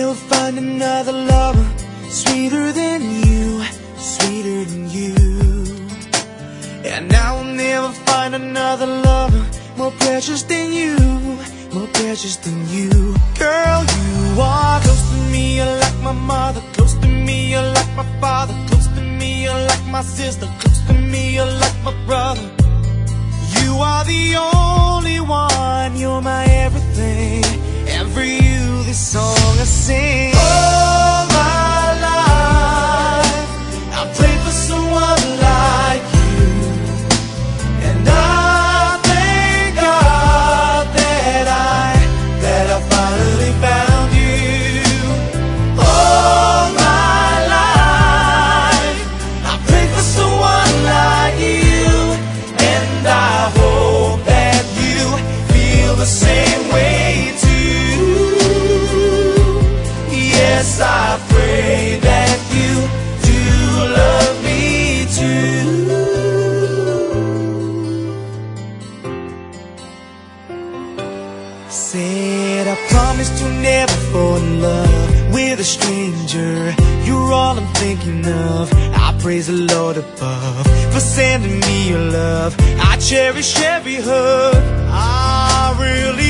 He'll find another lover sweeter than you, sweeter than you. And I will never find another lover more precious than you, more precious than you. Girl, you are close to me, you're like my mother, close to me, you're like my father, close to me, you're like my sister, close to me, you're like my brother. You are the only Just same. Never fall in love with a stranger. You're all I'm thinking of. I praise the Lord above for sending me your love. I cherish every hug. I really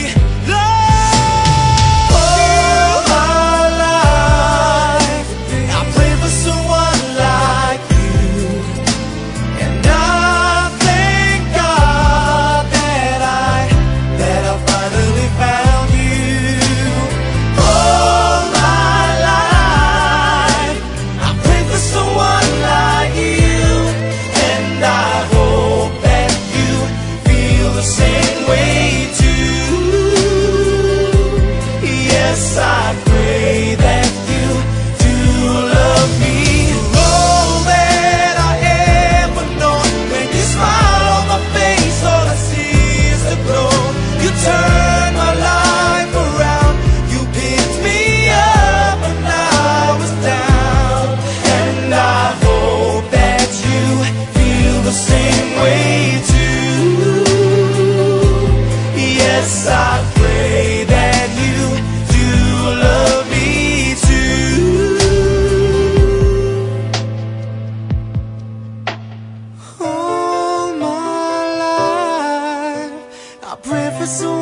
soon.